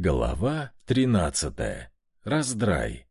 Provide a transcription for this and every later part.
Глава 13. Раздрай.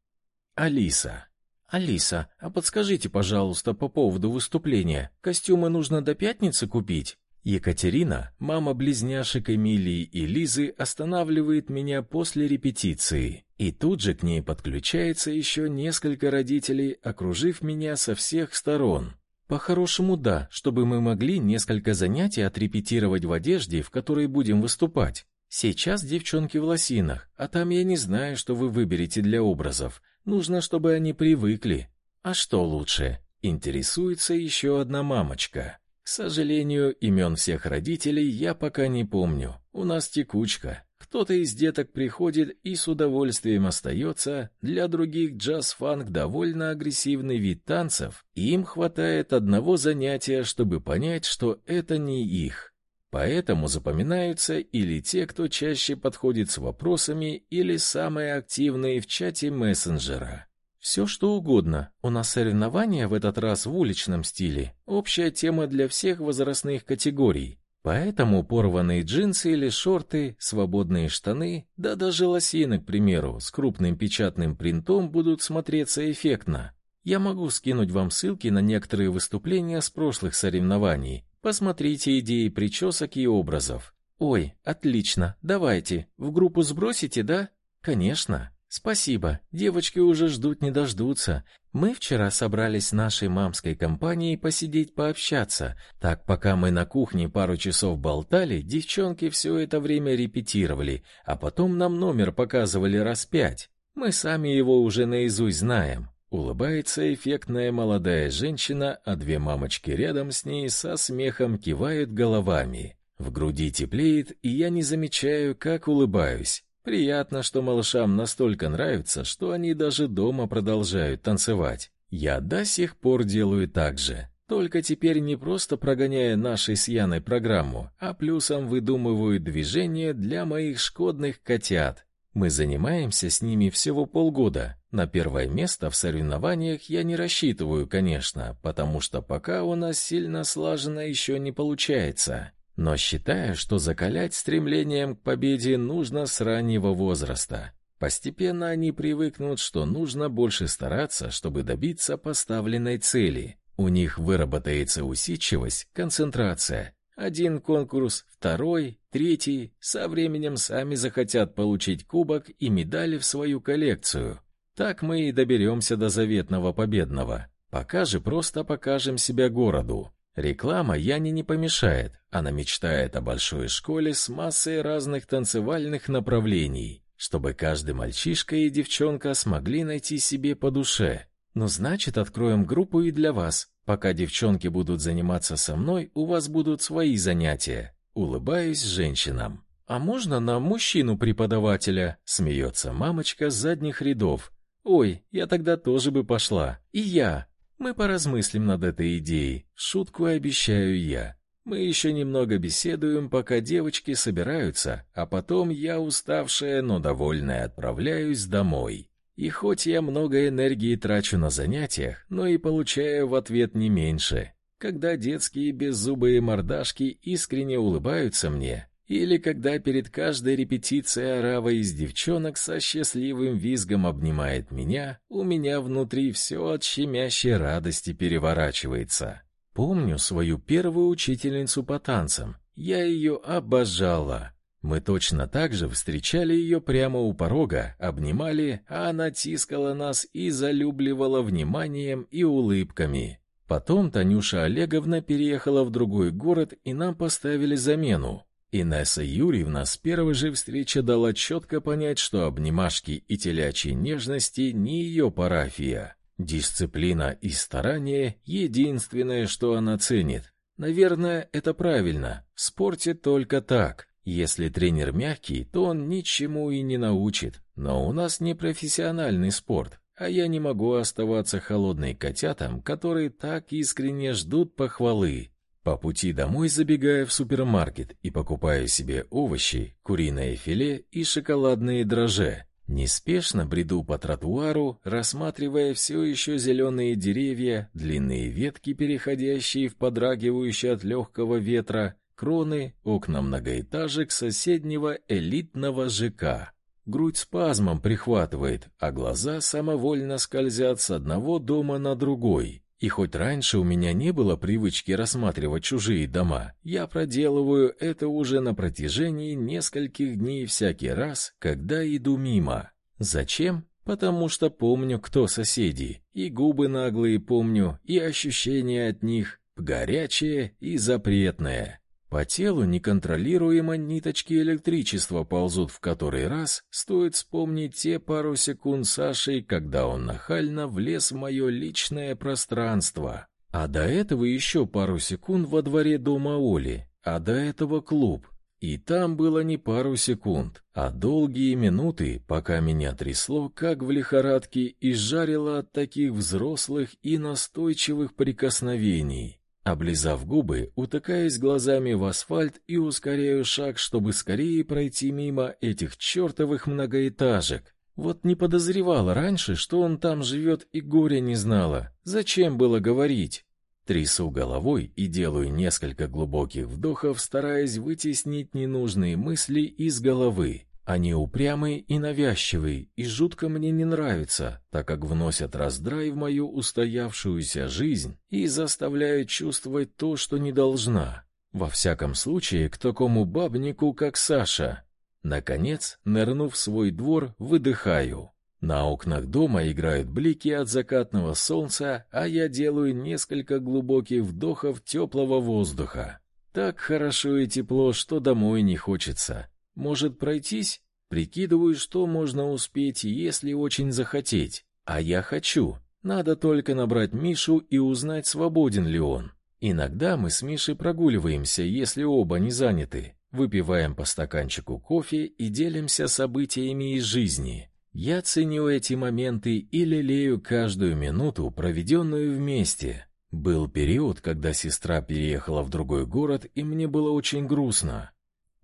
Алиса. Алиса, а подскажите, пожалуйста, по поводу выступления. Костюмы нужно до пятницы купить? Екатерина, мама близняшек Эмилии и Лизы, останавливает меня после репетиции, и тут же к ней подключается еще несколько родителей, окружив меня со всех сторон. По-хорошему, да, чтобы мы могли несколько занятий отрепетировать в одежде, в которой будем выступать. Сейчас девчонки в лосинах, а там я не знаю, что вы выберете для образов. Нужно, чтобы они привыкли. А что лучше? Интересуется еще одна мамочка. К сожалению, имен всех родителей я пока не помню. У нас текучка. Кто-то из деток приходит и с удовольствием остается, для других джаз-фанк довольно агрессивный вид танцев, и им хватает одного занятия, чтобы понять, что это не их. Поэтому запоминаются или те, кто чаще подходит с вопросами, или самые активные в чате мессенджера. Все что угодно. У нас соревнования в этот раз в уличном стиле. Общая тема для всех возрастных категорий. Поэтому порванные джинсы или шорты, свободные штаны, да даже лосины, к примеру, с крупным печатным принтом будут смотреться эффектно. Я могу скинуть вам ссылки на некоторые выступления с прошлых соревнований, Посмотрите идеи причесок и образов. Ой, отлично. Давайте. В группу сбросите, да? Конечно. Спасибо. Девочки уже ждут не дождутся. Мы вчера собрались с нашей мамской компанией посидеть пообщаться. Так пока мы на кухне пару часов болтали, девчонки все это время репетировали, а потом нам номер показывали раз пять. Мы сами его уже наизусть знаем. Улыбается эффектная молодая женщина, а две мамочки рядом с ней со смехом кивают головами. В груди теплеет, и я не замечаю, как улыбаюсь. Приятно, что малышам настолько нравится, что они даже дома продолжают танцевать. Я до сих пор делаю так же. Только теперь не просто прогоняя нашей с Яной программу, а плюсом выдумываю движения для моих шкодных котят. Мы занимаемся с ними всего полгода. На первое место в соревнованиях я не рассчитываю, конечно, потому что пока у нас сильно слаженно еще не получается. Но считаю, что закалять стремлением к победе нужно с раннего возраста. Постепенно они привыкнут, что нужно больше стараться, чтобы добиться поставленной цели. У них выработается усидчивость, концентрация, один конкурс, второй, третий, со временем сами захотят получить кубок и медали в свою коллекцию. Так мы и доберемся до заветного победного. Пока же просто покажем себя городу. Реклама Яне не помешает. Она мечтает о большой школе с массой разных танцевальных направлений, чтобы каждый мальчишка и девчонка смогли найти себе по душе. Ну, значит, откроем группу и для вас. Пока девчонки будут заниматься со мной, у вас будут свои занятия. Улыбаюсь женщинам. А можно на мужчину-преподавателя? Смеется мамочка с задних рядов. Ой, я тогда тоже бы пошла. И я. Мы поразмыслим над этой идеей. Шутку обещаю я. Мы еще немного беседуем, пока девочки собираются, а потом я, уставшая, но довольная, отправляюсь домой. И хоть я много энергии трачу на занятиях, но и получаю в ответ не меньше. Когда детские беззубые мордашки искренне улыбаются мне, или когда перед каждой репетицией орава из девчонок со счастливым визгом обнимает меня, у меня внутри все от щемящей радости переворачивается. Помню свою первую учительницу по танцам. Я ее обожала. Мы точно так же встречали ее прямо у порога, обнимали, а она тискала нас и залюбливала вниманием и улыбками. Потом Танюша Олеговна переехала в другой город, и нам поставили замену. Инесса Юрьевна с первой же встречи дала четко понять, что обнимашки и телячьи нежности не ее парафия. Дисциплина и старание — единственное, что она ценит. Наверное, это правильно. В спорте только так. Если тренер мягкий, то он ничему и не научит. Но у нас не профессиональный спорт, а я не могу оставаться холодной котятам, которые так искренне ждут похвалы. По пути домой забегаю в супермаркет и покупаю себе овощи, куриное филе и шоколадные дрожжи. Неспешно бреду по тротуару, рассматривая все еще зеленые деревья, длинные ветки, переходящие в подрагивающие от легкого ветра, кроны, окна многоэтажек соседнего элитного ЖК. грудь спазмом прихватывает, а глаза самовольно скользят с одного дома на другой. И хоть раньше у меня не было привычки рассматривать чужие дома, я проделываю это уже на протяжении нескольких дней всякий раз, когда иду мимо. Зачем? Потому что помню, кто соседи, и губы наглые помню, и ощущения от них, горячее и запретное. По телу неконтролируемо ниточки электричества ползут в который раз, стоит вспомнить те пару секунд Сашей, когда он нахально влез в мое личное пространство. А до этого еще пару секунд во дворе дома Оли, а до этого клуб. И там было не пару секунд, а долгие минуты, пока меня трясло, как в лихорадке, и жарило от таких взрослых и настойчивых прикосновений. Облизав губы, утыкаясь глазами в асфальт и ускоряю шаг, чтобы скорее пройти мимо этих чертовых многоэтажек. Вот не подозревала раньше, что он там живет и горя не знала. Зачем было говорить? Трясу головой и делаю несколько глубоких вдохов, стараясь вытеснить ненужные мысли из головы. Они упрямые и навязчивые, и жутко мне не нравятся, так как вносят раздрай в мою устоявшуюся жизнь и заставляют чувствовать то, что не должна. Во всяком случае, к такому бабнику, как Саша. Наконец, нырнув в свой двор, выдыхаю. На окнах дома играют блики от закатного солнца, а я делаю несколько глубоких вдохов теплого воздуха. Так хорошо и тепло, что домой не хочется. Может, пройтись? Прикидываю, что можно успеть, если очень захотеть. А я хочу. Надо только набрать Мишу и узнать, свободен ли он. Иногда мы с Мишей прогуливаемся, если оба не заняты. Выпиваем по стаканчику кофе и делимся событиями из жизни. Я ценю эти моменты и лелею каждую минуту, проведенную вместе. Был период, когда сестра переехала в другой город, и мне было очень грустно.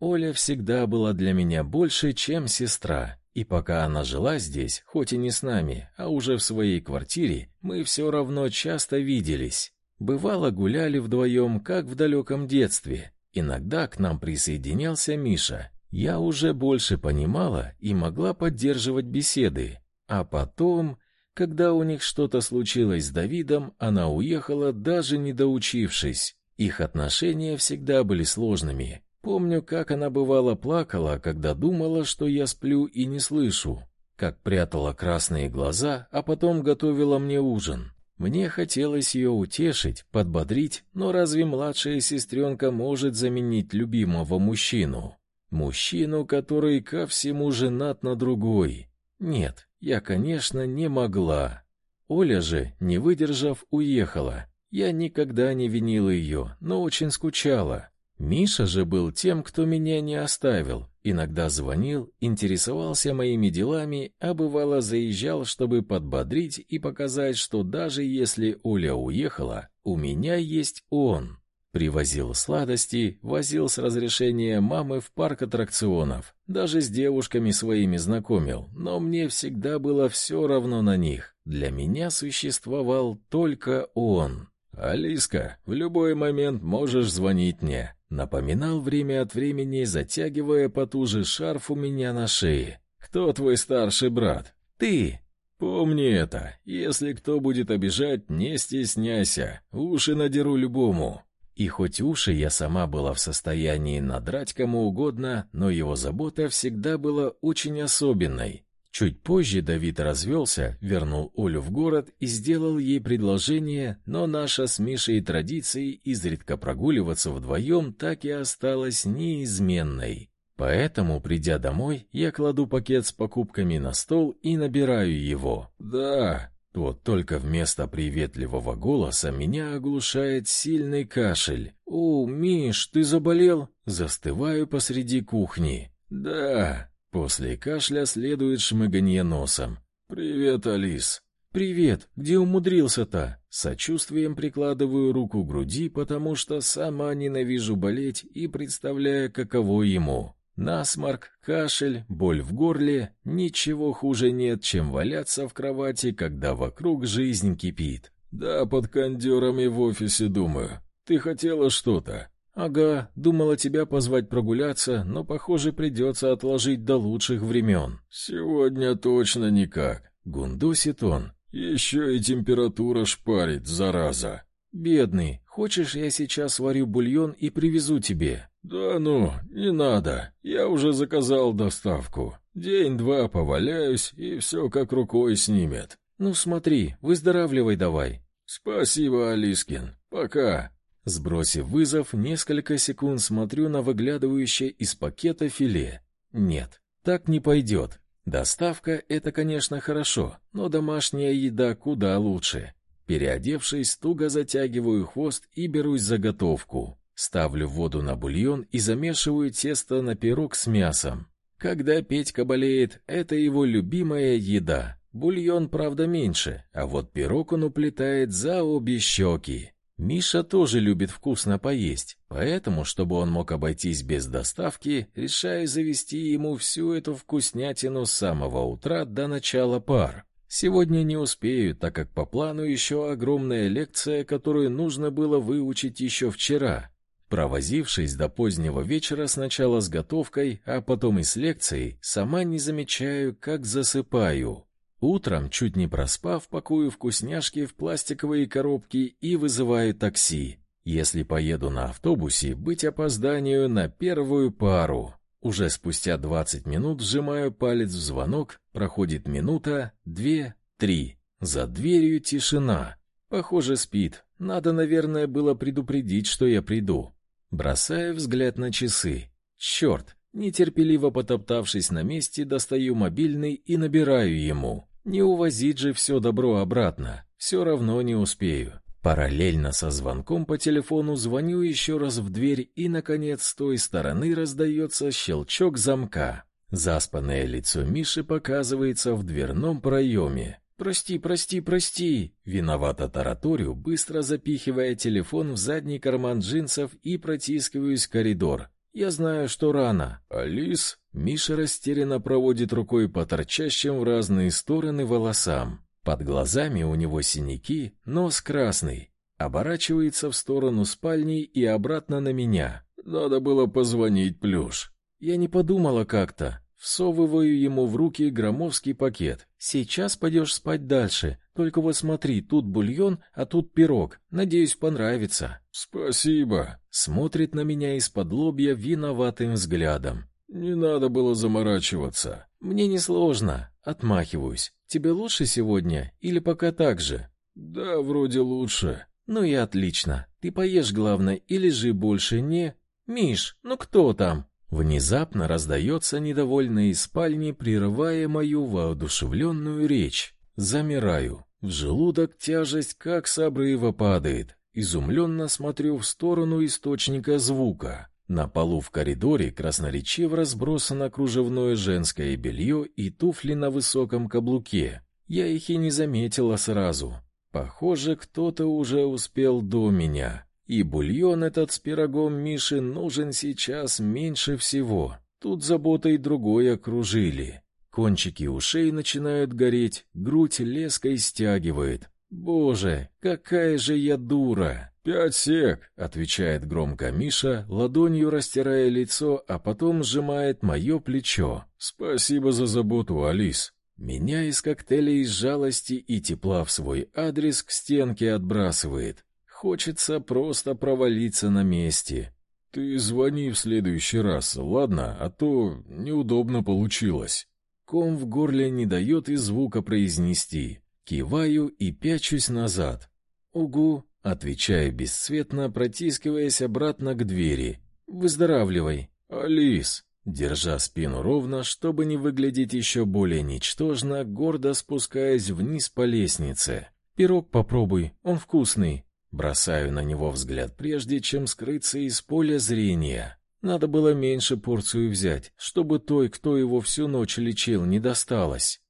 Оля всегда была для меня больше, чем сестра, и пока она жила здесь, хоть и не с нами, а уже в своей квартире, мы все равно часто виделись. Бывало, гуляли вдвоем, как в далеком детстве. Иногда к нам присоединялся Миша. Я уже больше понимала и могла поддерживать беседы. А потом, когда у них что-то случилось с Давидом, она уехала, даже не доучившись. Их отношения всегда были сложными, Помню, как она бывало плакала, когда думала, что я сплю и не слышу, как прятала красные глаза, а потом готовила мне ужин. Мне хотелось ее утешить, подбодрить, но разве младшая сестренка может заменить любимого мужчину? Мужчину, который ко всему женат на другой? Нет, я, конечно, не могла. Оля же, не выдержав, уехала. Я никогда не винила ее, но очень скучала. Миша же был тем, кто меня не оставил. Иногда звонил, интересовался моими делами, а бывало заезжал, чтобы подбодрить и показать, что даже если Оля уехала, у меня есть он. Привозил сладости, возил с разрешения мамы в парк аттракционов, даже с девушками своими знакомил, но мне всегда было все равно на них. Для меня существовал только он. «Алиска, в любой момент можешь звонить мне», Напоминал время от времени, затягивая потуже шарф у меня на шее. «Кто твой старший брат?» «Ты!» «Помни это. Если кто будет обижать, не стесняйся. Уши надеру любому». И хоть уши я сама была в состоянии надрать кому угодно, но его забота всегда была очень особенной. Чуть позже Давид развелся, вернул Олю в город и сделал ей предложение, но наша с Мишей традиция изредка прогуливаться вдвоем так и осталась неизменной. Поэтому, придя домой, я кладу пакет с покупками на стол и набираю его. «Да». Вот только вместо приветливого голоса меня оглушает сильный кашель. «О, Миш, ты заболел?» Застываю посреди кухни. «Да». После кашля следует шмыганье носом. «Привет, Алис!» «Привет! Где умудрился-то?» Сочувствием прикладываю руку к груди, потому что сама ненавижу болеть и представляю, каково ему. Насморк, кашель, боль в горле — ничего хуже нет, чем валяться в кровати, когда вокруг жизнь кипит. «Да, под кондерами в офисе, думаю. Ты хотела что-то?» Ага, думала тебя позвать прогуляться, но, похоже, придется отложить до лучших времен». «Сегодня точно никак», — гундосит он. «Еще и температура шпарит, зараза». «Бедный, хочешь, я сейчас сварю бульон и привезу тебе?» «Да ну, не надо. Я уже заказал доставку. День-два поваляюсь, и все как рукой снимет». «Ну смотри, выздоравливай давай». «Спасибо, Алискин. Пока». Сбросив вызов, несколько секунд смотрю на выглядывающее из пакета филе. Нет, так не пойдет. Доставка — это, конечно, хорошо, но домашняя еда куда лучше. Переодевшись, туго затягиваю хвост и берусь за готовку. Ставлю воду на бульон и замешиваю тесто на пирог с мясом. Когда Петька болеет, это его любимая еда. Бульон, правда, меньше, а вот пирог он уплетает за обе щеки. Миша тоже любит вкусно поесть, поэтому, чтобы он мог обойтись без доставки, решаю завести ему всю эту вкуснятину с самого утра до начала пар. Сегодня не успею, так как по плану еще огромная лекция, которую нужно было выучить еще вчера. Провозившись до позднего вечера сначала с готовкой, а потом и с лекцией, сама не замечаю, как засыпаю. Утром, чуть не проспав, пакую вкусняшки в пластиковые коробки и вызываю такси. Если поеду на автобусе, быть опозданию на первую пару. Уже спустя 20 минут сжимаю палец в звонок, проходит минута, две, три. За дверью тишина. Похоже, спит. Надо, наверное, было предупредить, что я приду. Бросаю взгляд на часы. Черт! Нетерпеливо потоптавшись на месте, достаю мобильный и набираю ему. Не увозить же все добро обратно, все равно не успею. Параллельно со звонком по телефону звоню еще раз в дверь, и, наконец, с той стороны раздается щелчок замка. Заспанное лицо Миши показывается в дверном проеме. «Прости, прости, прости!» Виновато тараторю, быстро запихивая телефон в задний карман джинсов и протискиваюсь в коридор. Я знаю, что рано. Алис, Миша растерянно проводит рукой по торчащим в разные стороны волосам. Под глазами у него синяки, нос красный. Оборачивается в сторону спальни и обратно на меня. Надо было позвонить, Плюш. Я не подумала как-то. Всовываю ему в руки громоздкий пакет. Сейчас пойдешь спать дальше. Только вот смотри, тут бульон, а тут пирог. Надеюсь, понравится. Спасибо. Смотрит на меня из-под лобья виноватым взглядом. Не надо было заморачиваться. Мне несложно. Отмахиваюсь. Тебе лучше сегодня или пока так же? Да, вроде лучше. Ну и отлично. Ты поешь, главное, и лежи больше не... Миш, ну кто там? Внезапно раздается недовольно из спальни, прерывая мою воодушевленную речь. Замираю. В желудок тяжесть как с обрыва падает. Изумленно смотрю в сторону источника звука. На полу в коридоре красноречиво разбросано кружевное женское белье и туфли на высоком каблуке. Я их и не заметила сразу. Похоже, кто-то уже успел до меня. И бульон этот с пирогом Миши нужен сейчас меньше всего. Тут заботой другой окружили. Кончики ушей начинают гореть, грудь леской стягивает. Боже, какая же я дура! Пять сек, отвечает громко Миша, ладонью растирая лицо, а потом сжимает мое плечо. Спасибо за заботу, Алис. Меня из коктейлей из жалости и тепла в свой адрес к стенке отбрасывает. Хочется просто провалиться на месте. Ты звони в следующий раз, ладно, а то неудобно получилось. Ком в горле не дает и звука произнести. Киваю и пячусь назад. Угу, отвечаю бесцветно, протискиваясь обратно к двери. Выздоравливай. Алис, держа спину ровно, чтобы не выглядеть еще более ничтожно, гордо спускаясь вниз по лестнице. Пирог попробуй, он вкусный. Бросаю на него взгляд, прежде чем скрыться из поля зрения. Надо было меньше порцию взять, чтобы той, кто его всю ночь лечил, не досталось.